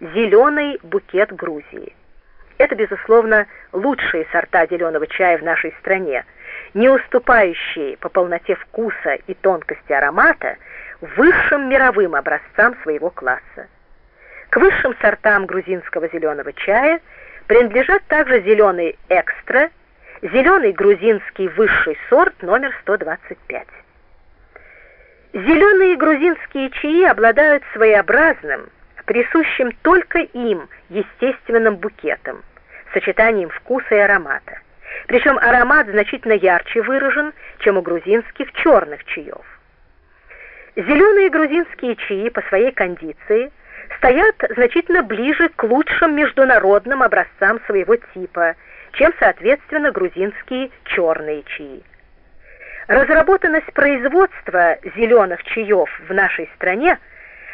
зеленый букет Грузии. Это, безусловно, лучшие сорта зеленого чая в нашей стране, не уступающие по полноте вкуса и тонкости аромата высшим мировым образцам своего класса. К высшим сортам грузинского зеленого чая принадлежат также зеленый экстра, зеленый грузинский высший сорт номер 125. Зеленые грузинские чаи обладают своеобразным, присущим только им естественным букетом, сочетанием вкуса и аромата. Причем аромат значительно ярче выражен, чем у грузинских черных чаев. Зеленые грузинские чаи по своей кондиции стоят значительно ближе к лучшим международным образцам своего типа, чем, соответственно, грузинские черные чаи. Разработанность производства зеленых чаев в нашей стране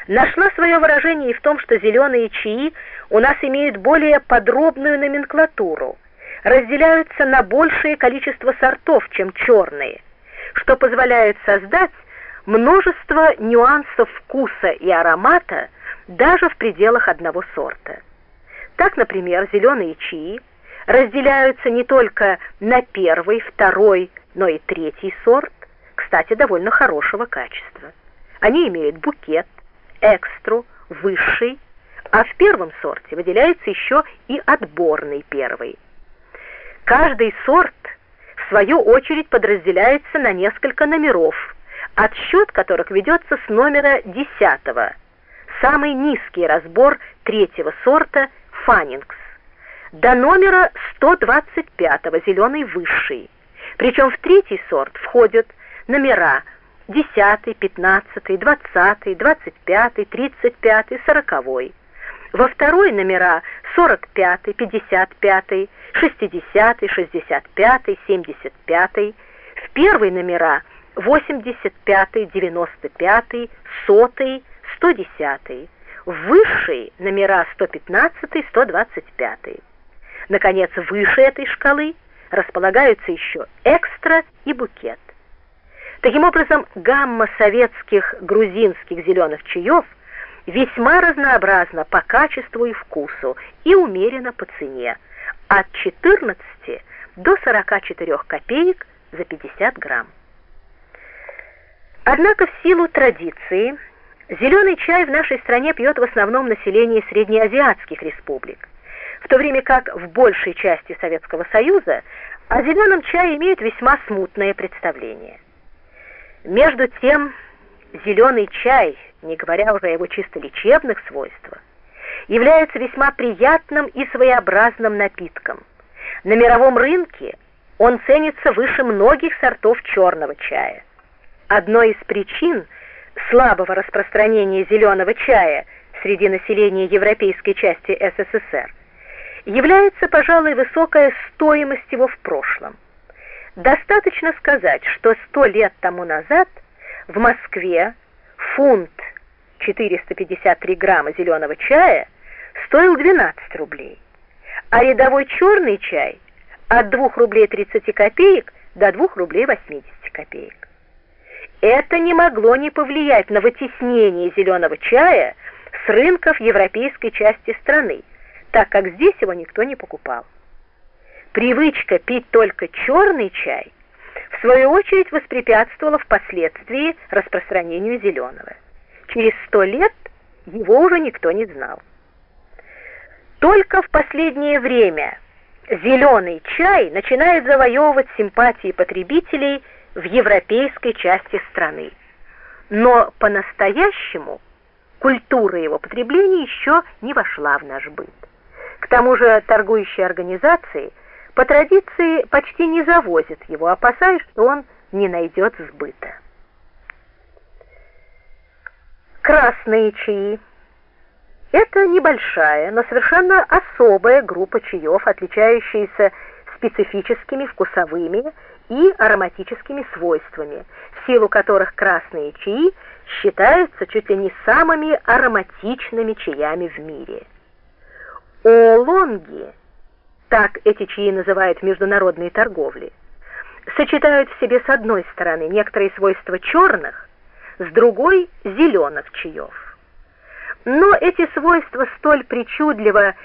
нашла свое выражение и в том, что зеленые чаи у нас имеют более подробную номенклатуру, разделяются на большее количество сортов, чем черные, что позволяет создать множество нюансов вкуса и аромата даже в пределах одного сорта. Так, например, зеленые чаи разделяются не только на первый, второй, но и третий сорт, кстати, довольно хорошего качества. Они имеют букет, экстру, высший, а в первом сорте выделяется еще и отборный первый. Каждый сорт, в свою очередь, подразделяется на несколько номеров, отсчет которых ведется с номера 10 самый низкий разбор третьего сорта «Фаннингс», до номера 125 зеленый высший. Причем в третий сорт входят номера 10, 15, 20, 25, 35, 40. Во второй номера 45, 55, 60, 65, 75. В первый номера 85, 95, 100, 110. В высший номера 115, 125. Наконец, выше этой шкалы располагаются еще экстра и букет. Таким образом, гамма советских грузинских зеленых чаев весьма разнообразна по качеству и вкусу и умерена по цене от 14 до 44 копеек за 50 грамм. Однако в силу традиции зеленый чай в нашей стране пьет в основном население среднеазиатских республик в то время как в большей части Советского Союза о зеленом чае имеют весьма смутное представление. Между тем, зеленый чай, не говоря уже о его чисто лечебных свойствах, является весьма приятным и своеобразным напитком. На мировом рынке он ценится выше многих сортов черного чая. Одной из причин слабого распространения зеленого чая среди населения европейской части СССР является, пожалуй, высокая стоимость его в прошлом. Достаточно сказать, что сто лет тому назад в Москве фунт 453 грамма зеленого чая стоил 12 рублей, а рядовой черный чай от 2 рублей 30 копеек до 2 рублей 80 копеек. Это не могло не повлиять на вытеснение зеленого чая с рынков европейской части страны, так как здесь его никто не покупал. Привычка пить только черный чай в свою очередь воспрепятствовала впоследствии распространению зеленого. Через сто лет его уже никто не знал. Только в последнее время зеленый чай начинает завоевывать симпатии потребителей в европейской части страны. Но по-настоящему культура его потребления еще не вошла в наш быт. К тому же торгующие организации по традиции почти не завозят его, опасаясь, что он не найдет сбыта. Красные чаи. Это небольшая, но совершенно особая группа чаев, отличающаяся специфическими вкусовыми и ароматическими свойствами, в силу которых красные чаи считаются чуть ли не самыми ароматичными чаями в мире. Оолонги, так эти чаи называют в международной торговле, сочетают в себе с одной стороны некоторые свойства черных, с другой зеленых чаев. Но эти свойства столь причудливо